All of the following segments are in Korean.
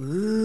Ooh.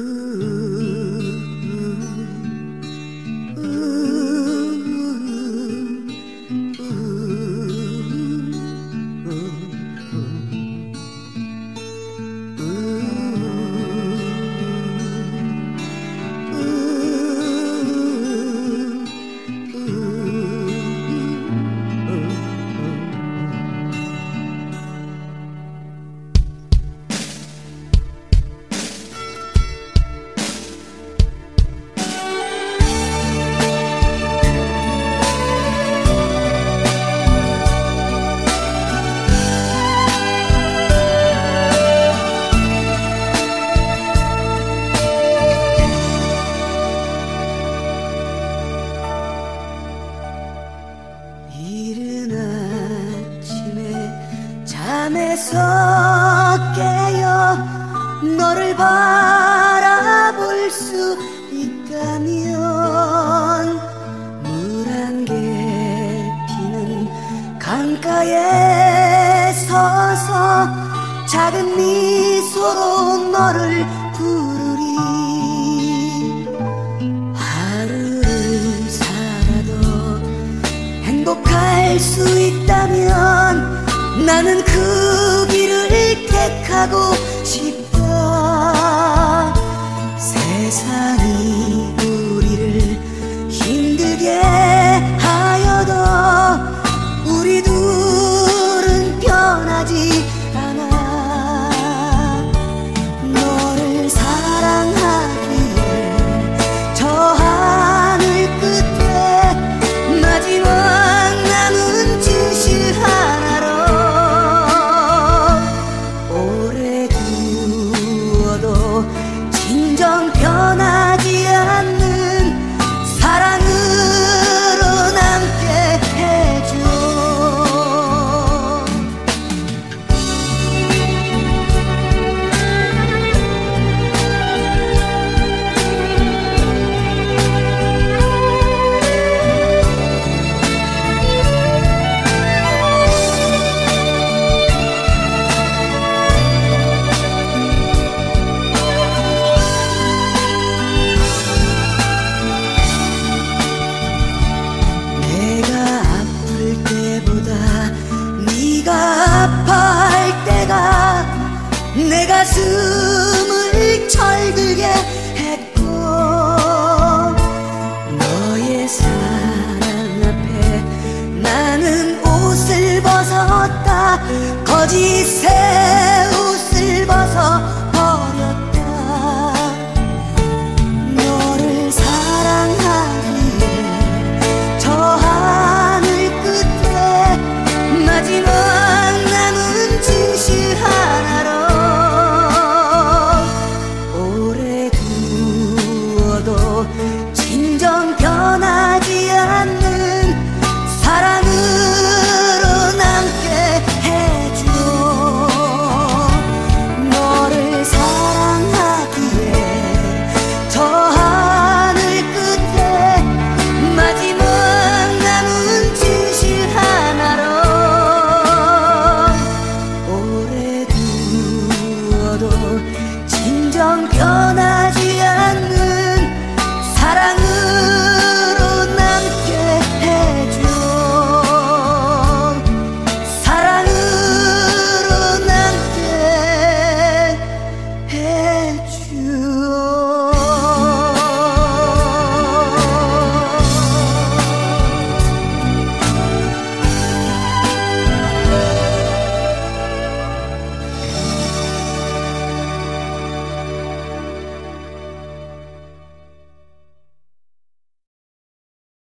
여섯 개여 너를 바라볼 수 있다면 물 한 개 피는 강가에 서서 작은 미소로 너를 부르리. 하루를 살아도 행복할 수 있다면 나는 그 길을 택하고 싶어. 내 가슴을 철들게 했고 너의 사랑 앞에 나는 옷을 벗었다. 거짓의 옷을 벗어